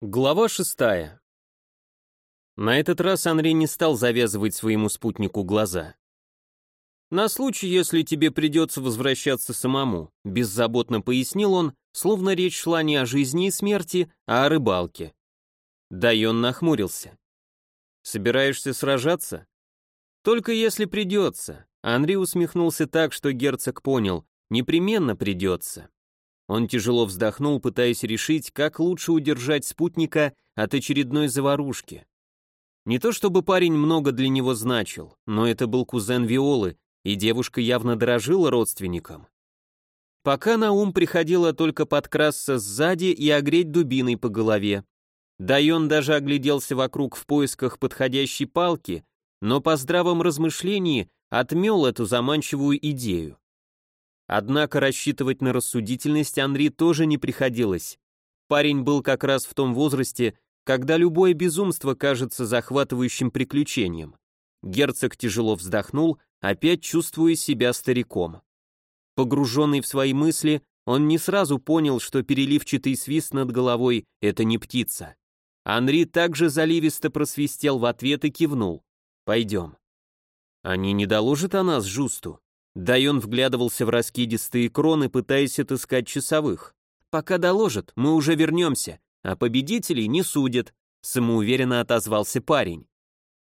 Глава шестая. На этот раз Анри не стал завязывать своему спутнику глаза. «На случай, если тебе придется возвращаться самому», беззаботно пояснил он, словно речь шла не о жизни и смерти, а о рыбалке. Дайон нахмурился. «Собираешься сражаться?» «Только если придется», Анри усмехнулся так, что герцог понял, непременно придется. Он тяжело вздохнул, пытаясь решить, как лучше удержать спутника от очередной заварушки. Не то чтобы парень много для него значил, но это был кузен Виолы, и девушка явно дорожила родственником. Пока на ум приходило только подкрасться сзади и огреть дубиной по голове. Дайон даже огляделся вокруг в поисках подходящей палки, но по здравом размышлении отмел эту заманчивую идею. Однако рассчитывать на рассудительность Анри тоже не приходилось. Парень был как раз в том возрасте, когда любое безумство кажется захватывающим приключением. Герцог тяжело вздохнул, опять чувствуя себя стариком. Погруженный в свои мысли, он не сразу понял, что переливчатый свист над головой — это не птица. Анри также заливисто просвистел в ответ и кивнул. «Пойдем». «Они не доложат о нас Жусту?» Дайон вглядывался в раскидистые кроны, пытаясь отыскать часовых. «Пока доложат, мы уже вернемся, а победителей не судят», самоуверенно отозвался парень.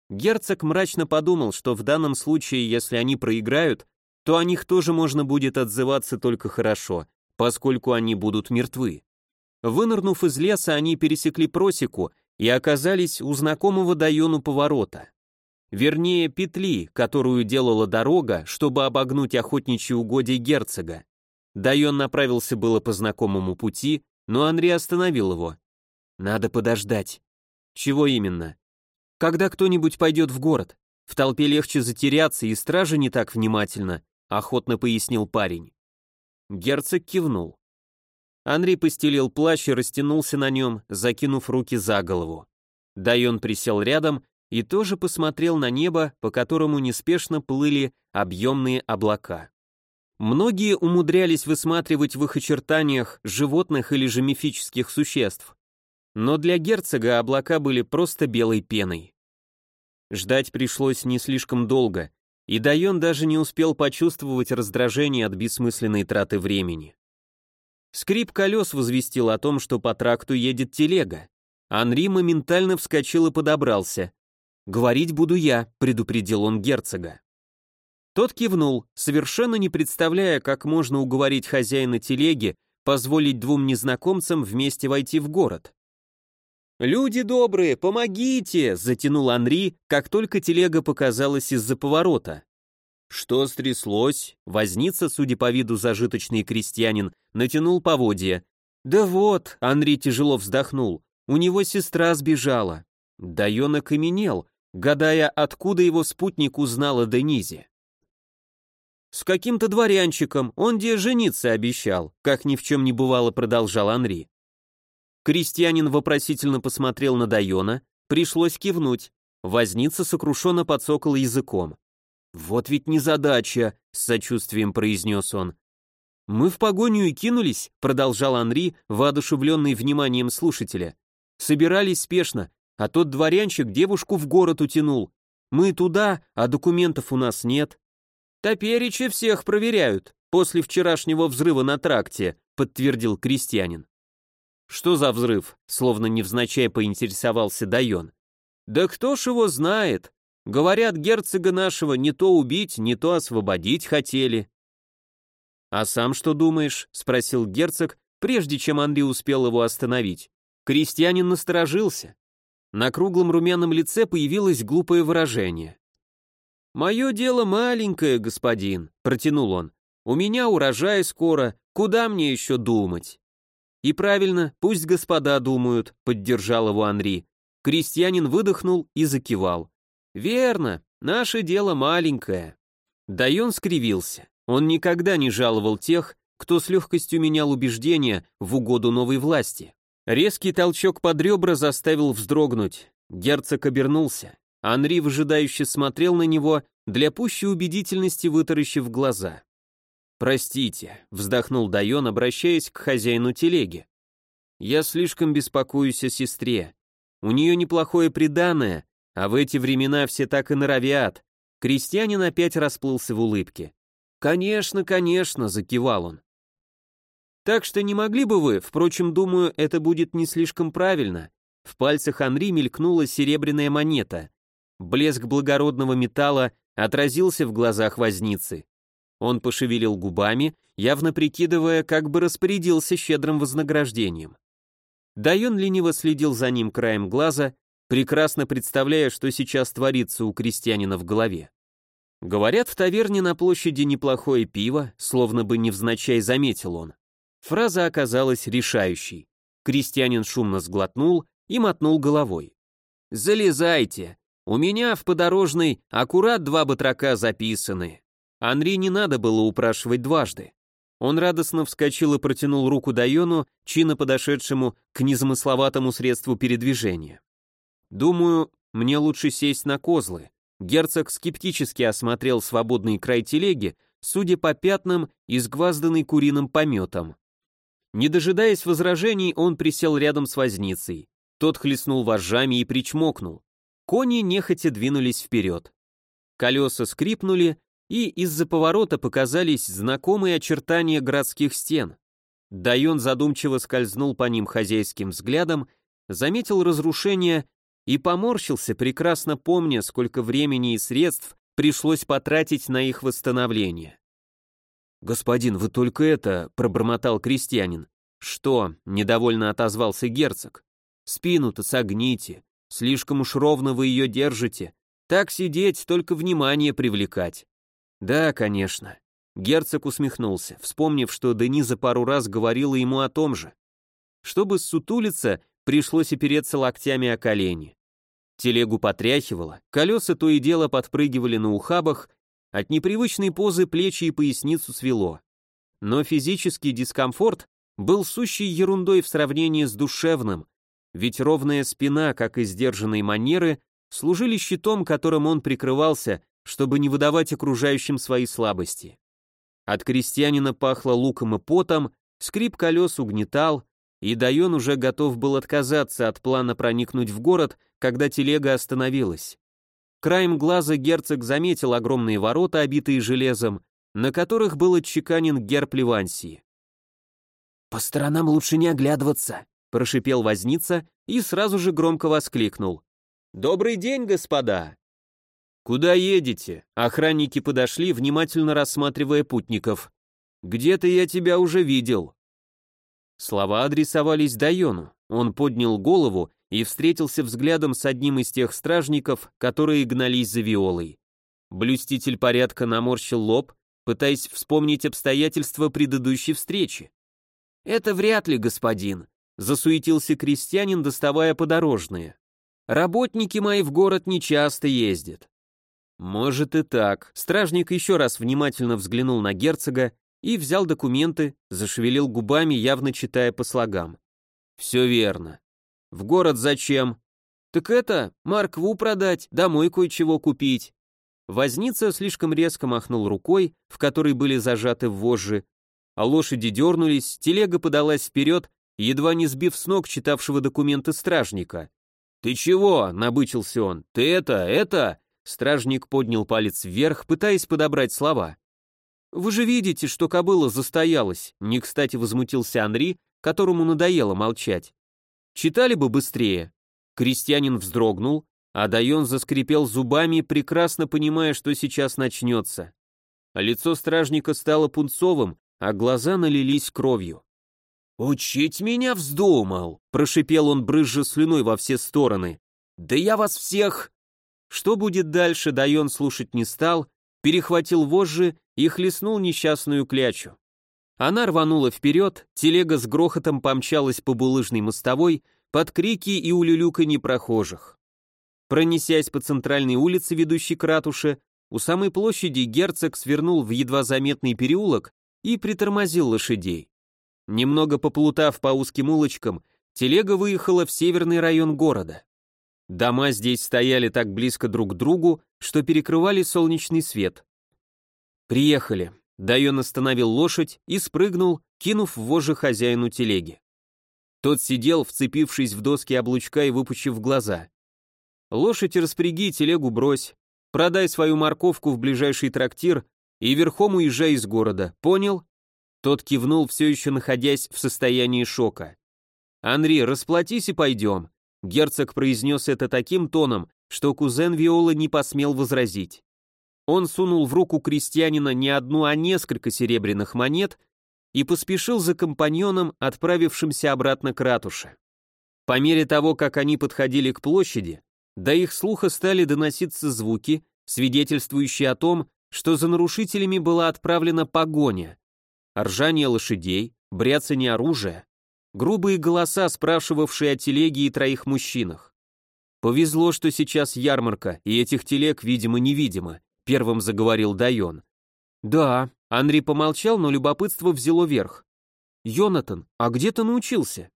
Герцог мрачно подумал, что в данном случае, если они проиграют, то о них тоже можно будет отзываться только хорошо, поскольку они будут мертвы. Вынырнув из леса, они пересекли просеку и оказались у знакомого Дайону поворота. Вернее, петли, которую делала дорога, чтобы обогнуть охотничьи угодья герцога. Дайон направился было по знакомому пути, но Анри остановил его. «Надо подождать». «Чего именно?» «Когда кто-нибудь пойдет в город. В толпе легче затеряться, и стража не так внимательно», охотно пояснил парень. Герцог кивнул. Анри постелил плащ и растянулся на нем, закинув руки за голову. Дайон присел рядом и тоже посмотрел на небо, по которому неспешно плыли объемные облака. Многие умудрялись высматривать в их очертаниях животных или же мифических существ. Но для герцога облака были просто белой пеной. Ждать пришлось не слишком долго, и Дайон даже не успел почувствовать раздражение от бессмысленной траты времени. Скрип колес возвестил о том, что по тракту едет телега. Анри моментально вскочил и подобрался. «Говорить буду я», — предупредил он герцога. Тот кивнул, совершенно не представляя, как можно уговорить хозяина телеги позволить двум незнакомцам вместе войти в город. «Люди добрые, помогите!» — затянул Анри, как только телега показалась из-за поворота. Что стряслось? Возница, судя по виду зажиточный крестьянин, натянул поводья. «Да вот», — Анри тяжело вздохнул, — «у него сестра сбежала». Дайон окаменел, гадая, откуда его спутник узнал о Денизе. «С каким-то дворянчиком, он где жениться обещал», как ни в чем не бывало, продолжал Анри. Крестьянин вопросительно посмотрел на Дайона, пришлось кивнуть. Возница сокрушенно подсокал языком. «Вот ведь незадача», — с сочувствием произнес он. «Мы в погоню и кинулись», — продолжал Анри, воодушевленный вниманием слушателя. «Собирались спешно, а тот дворянчик девушку в город утянул. Мы туда, а документов у нас нет. Топеричи всех проверяют, после вчерашнего взрыва на тракте, подтвердил крестьянин. Что за взрыв? Словно невзначай поинтересовался Дайон. Да кто ж его знает? Говорят, герцога нашего не то убить, не то освободить хотели. А сам что думаешь? спросил герцог, прежде чем Андрей успел его остановить. Крестьянин насторожился. На круглом румяном лице появилось глупое выражение. «Мое дело маленькое, господин», — протянул он. «У меня урожай скоро, куда мне еще думать?» «И правильно, пусть господа думают», — поддержал его Анри. Крестьянин выдохнул и закивал. «Верно, наше дело маленькое». Дайон скривился. Он никогда не жаловал тех, кто с легкостью менял убеждения в угоду новой власти. Резкий толчок под ребра заставил вздрогнуть. Герцог обернулся. Анри выжидающе смотрел на него, для пущей убедительности вытаращив глаза. «Простите», — вздохнул Дайон, обращаясь к хозяину телеги. Я слишком беспокоюсь о сестре. У нее неплохое приданое, а в эти времена все так и норовят. Крестьянин опять расплылся в улыбке. «Конечно, конечно», — закивал он. «Так что не могли бы вы, впрочем, думаю, это будет не слишком правильно». В пальцах Анри мелькнула серебряная монета. Блеск благородного металла отразился в глазах возницы. Он пошевелил губами, явно прикидывая, как бы распорядился щедрым вознаграждением. Дайон лениво следил за ним краем глаза, прекрасно представляя, что сейчас творится у крестьянина в голове. Говорят, в таверне на площади неплохое пиво, словно бы невзначай заметил он. Фраза оказалась решающей. Крестьянин шумно сглотнул и мотнул головой. «Залезайте. У меня в подорожной аккурат два батрака записаны». Анри не надо было упрашивать дважды. Он радостно вскочил и протянул руку Дайону, чинно подошедшему к незамысловатому средству передвижения. «Думаю, мне лучше сесть на козлы». Герцог скептически осмотрел свободный край телеги, судя по пятнам, изгвазданный куриным пометом. Не дожидаясь возражений, он присел рядом с возницей. Тот хлестнул вожжами и причмокнул. Кони нехотя двинулись вперед. Колеса скрипнули, и из-за поворота показались знакомые очертания городских стен. Дайон задумчиво скользнул по ним хозяйским взглядом, заметил разрушение и поморщился, прекрасно помня, сколько времени и средств пришлось потратить на их восстановление. «Господин, вы только это...» — пробормотал крестьянин. «Что?» — недовольно отозвался герцог. «Спину-то согните. Слишком уж ровно вы ее держите. Так сидеть, только внимание привлекать». «Да, конечно». Герцог усмехнулся, вспомнив, что Дениза пару раз говорила ему о том же. Чтобы ссутулиться, пришлось опереться локтями о колени. Телегу потряхивало, колеса то и дело подпрыгивали на ухабах, от непривычной позы плечи и поясницу свело. Но физический дискомфорт был сущей ерундой в сравнении с душевным, ведь ровная спина, как и сдержанные манеры, служили щитом, которым он прикрывался, чтобы не выдавать окружающим свои слабости. От крестьянина пахло луком и потом, скрип колес угнетал, и Дайон уже готов был отказаться от плана проникнуть в город, когда телега остановилась. Краем глаза герцог заметил огромные ворота, обитые железом, на которых был отчеканен герб Ливансии. «По сторонам лучше не оглядываться», — прошипел возница и сразу же громко воскликнул. «Добрый день, господа!» «Куда едете?» Охранники подошли, внимательно рассматривая путников. «Где-то я тебя уже видел». Слова адресовались Дайону. Он поднял голову и встретился взглядом с одним из тех стражников, которые гнались за Виолой. Блюститель порядка наморщил лоб, пытаясь вспомнить обстоятельства предыдущей встречи. «Это вряд ли, господин», — засуетился крестьянин, доставая подорожные. «Работники мои в город нечасто ездят». «Может и так». Стражник еще раз внимательно взглянул на герцога и взял документы, зашевелил губами, явно читая по слогам. «Все верно. В город зачем? Так это, моркву продать, домой кое-чего купить». Возница слишком резко махнул рукой, в которой были зажаты вожжи, а лошади дернулись, телега подалась вперед, едва не сбив с ног читавшего документы стражника. «Ты чего?» — набычился он. «Ты это, это...» Стражник поднял палец вверх, пытаясь подобрать слова. «Вы же видите, что кобыла застоялась», — не кстати возмутился Анри, которому надоело молчать. «Читали бы быстрее». Крестьянин вздрогнул, а Дайон заскрипел зубами, прекрасно понимая, что сейчас начнется. Лицо стражника стало пунцовым, а глаза налились кровью. «Учить меня вздумал!» — прошипел он, брызжа слюной во все стороны. «Да я вас всех...» Что будет дальше, Дайон слушать не стал, перехватил вожжи и хлестнул несчастную клячу. Она рванула вперед, телега с грохотом помчалась по булыжной мостовой под крики и улюлюканье прохожих. Пронесясь по центральной улице, ведущей к ратуше, у самой площади герцог свернул в едва заметный переулок и притормозил лошадей. Немного поплутав по узким улочкам, телега выехала в северный район города. Дома здесь стояли так близко друг к другу, что перекрывали солнечный свет. Приехали. Дайон остановил лошадь и спрыгнул, кинув вожжи хозяину телеги. Тот сидел, вцепившись в доски облучка и выпучив глаза. «Лошадь распряги, телегу брось. Продай свою морковку в ближайший трактир и верхом уезжай из города, понял?» Тот кивнул, все еще находясь в состоянии шока. «Анри, расплатись и пойдем». Герцог произнес это таким тоном, что кузен Виола не посмел возразить. Он сунул в руку крестьянина не одну, а несколько серебряных монет и поспешил за компаньоном, отправившимся обратно к ратуше. По мере того, как они подходили к площади, до их слуха стали доноситься звуки, свидетельствующие о том, что за нарушителями была отправлена погоня. Ржание лошадей, бряцание оружия, грубые голоса, спрашивавшие о телеге и троих мужчинах. Повезло, что сейчас ярмарка, и этих телег, видимо-невидимо, первым заговорил Дайон. Да, Анри помолчал, но любопытство взяло верх. Йонатан, а где ты научился?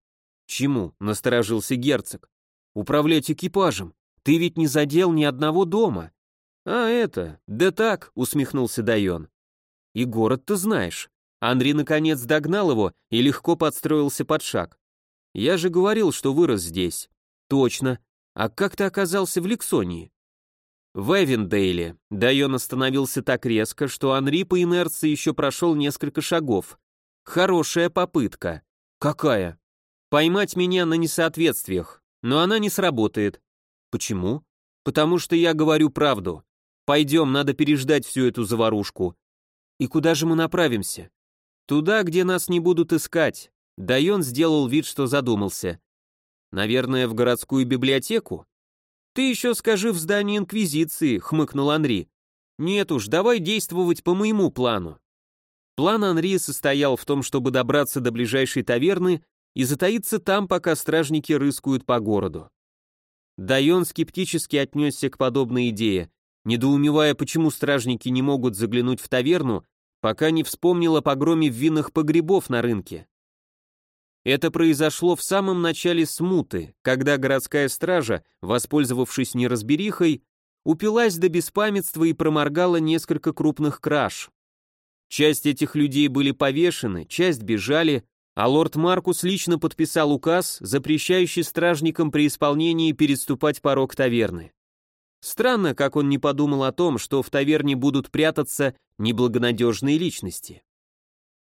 Чему? насторожился герцог. Управлять экипажем. Ты ведь не задел ни одного дома. А это, да так, усмехнулся Дайон. И город ты знаешь. Анри наконец догнал его и легко подстроился под шаг. «Я же говорил, что вырос здесь». «Точно. А как ты оказался в Лексонии?» В Эвендейле Дайон остановился так резко, что Анри по инерции еще прошел несколько шагов. Хорошая попытка. Какая? Поймать меня на несоответствиях. Но она не сработает. Почему? Потому что я говорю правду. Пойдем, надо переждать всю эту заварушку. И куда же мы направимся? Туда, где нас не будут искать. Дайон сделал вид, что задумался. Наверное, в городскую библиотеку? Ты еще скажи в здании Инквизиции, хмыкнул Анри. Нет уж, давай действовать по моему плану. План Анри состоял в том, чтобы добраться до ближайшей таверны и затаиться там, пока стражники рыскают по городу. Дайон скептически отнесся к подобной идее, недоумевая, почему стражники не могут заглянуть в таверну пока не вспомнил о погроме винных погребов на рынке. Это произошло в самом начале смуты, когда городская стража, воспользовавшись неразберихой, упилась до беспамятства и проморгала несколько крупных краж. Часть этих людей были повешены, часть бежали, а лорд Маркус лично подписал указ, запрещающий стражникам при исполнении переступать порог таверны. Странно, как он не подумал о том, что в таверне будут прятаться неблагонадежные личности.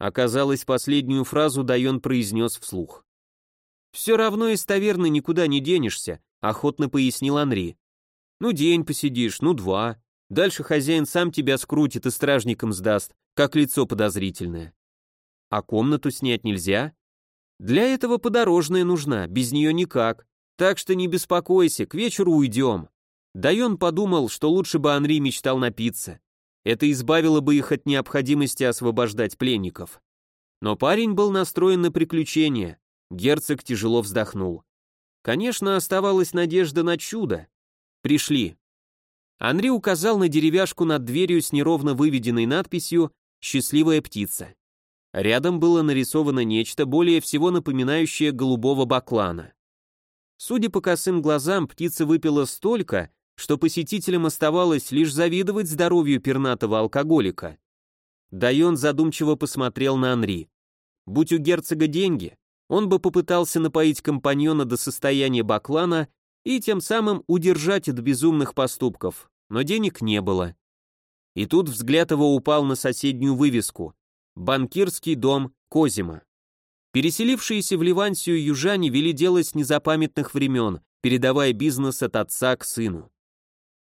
Оказалось, последнюю фразу Дайон произнес вслух. «Все равно из таверны никуда не денешься», — охотно пояснил Анри. «Ну, день посидишь, ну, два. Дальше хозяин сам тебя скрутит и стражникам сдаст, как лицо подозрительное. А комнату снять нельзя? Для этого подорожная нужна, без нее никак. Так что не беспокойся, к вечеру уйдем». Дайон подумал, что лучше бы Анри мечтал напиться. Это избавило бы их от необходимости освобождать пленников. Но парень был настроен на приключения. Герцог тяжело вздохнул. Конечно, оставалась надежда на чудо. Пришли. Анри указал на деревяшку над дверью с неровно выведенной надписью «Счастливая птица». Рядом было нарисовано нечто более всего напоминающее голубого баклана. Судя по косым глазам, птица выпила столько, что посетителям оставалось лишь завидовать здоровью пернатого алкоголика. Дайон задумчиво посмотрел на Анри. Будь у герцога деньги, он бы попытался напоить компаньона до состояния баклана и тем самым удержать от безумных поступков, но денег не было. И тут взгляд его упал на соседнюю вывеску «Банкирский дом Козима». Переселившиеся в Ливансию южане вели дело с незапамятных времен, передавая бизнес от отца к сыну.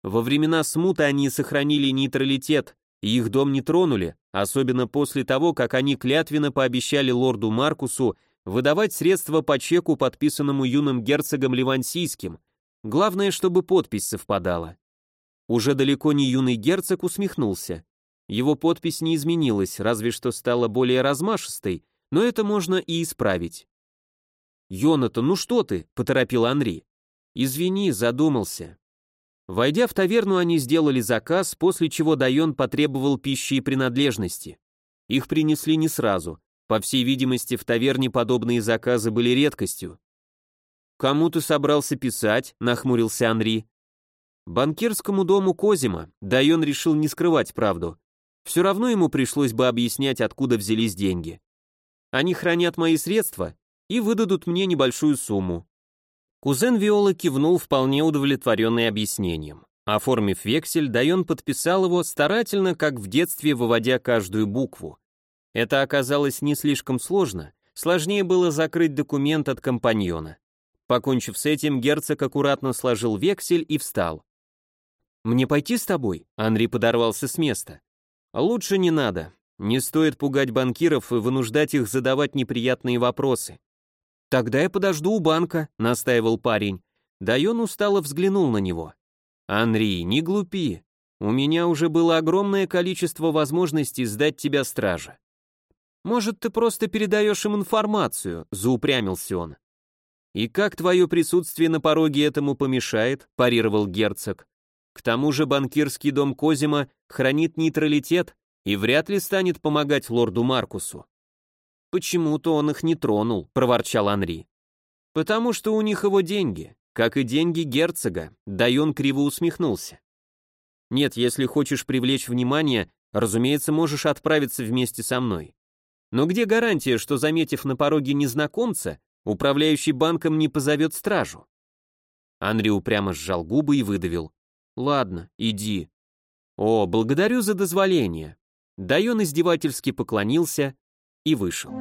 Во времена смуты они сохранили нейтралитет, и их дом не тронули, особенно после того, как они клятвенно пообещали лорду Маркусу выдавать средства по чеку, подписанному юным герцогом Ливансийским. Главное, чтобы подпись совпадала. Уже далеко не юный герцог усмехнулся. Его подпись не изменилась, разве что стала более размашистой, но это можно и исправить. «Йонатан, ну что ты?» — поторопил Анри. «Извини, задумался. Войдя в таверну, они сделали заказ, после чего Дайон потребовал пищи и принадлежности. Их принесли не сразу. По всей видимости, в таверне подобные заказы были редкостью. «Кому ты собрался писать?» — нахмурился Анри. Банкирскому дому Козима Дайон решил не скрывать правду. Все равно ему пришлось бы объяснять, откуда взялись деньги. Они хранят мои средства и выдадут мне небольшую сумму. Кузен Виола кивнул вполне удовлетворенный объяснением. Оформив вексель, Дайон подписал его старательно, как в детстве, выводя каждую букву. Это оказалось не слишком сложно, сложнее было закрыть документ от компаньона. Покончив с этим, герцог аккуратно сложил вексель и встал. «Мне пойти с тобой?» Анри подорвался с места. «Лучше не надо. Не стоит пугать банкиров и вынуждать их задавать неприятные вопросы». «Тогда я подожду у банка», — настаивал парень. Дайон устало взглянул на него. «Анри, не глупи. У меня уже было огромное количество возможностей сдать тебя страже. Может, ты просто передаешь им информацию?» — заупрямился он. «И как твое присутствие на пороге этому помешает?» — парировал герцог. «К тому же банкирский дом Козима хранит нейтралитет и вряд ли станет помогать лорду Маркусу». «Почему-то он их не тронул», — проворчал Анри. «Потому что у них его деньги, как и деньги герцога», — Дайон криво усмехнулся. «Нет, если хочешь привлечь внимание, разумеется, можешь отправиться вместе со мной. Но где гарантия, что, заметив на пороге незнакомца, управляющий банком не позовет стражу? Анри упрямо сжал губы и выдавил. «Ладно, иди». «О, благодарю за дозволение». Дайон издевательски поклонился и вышел.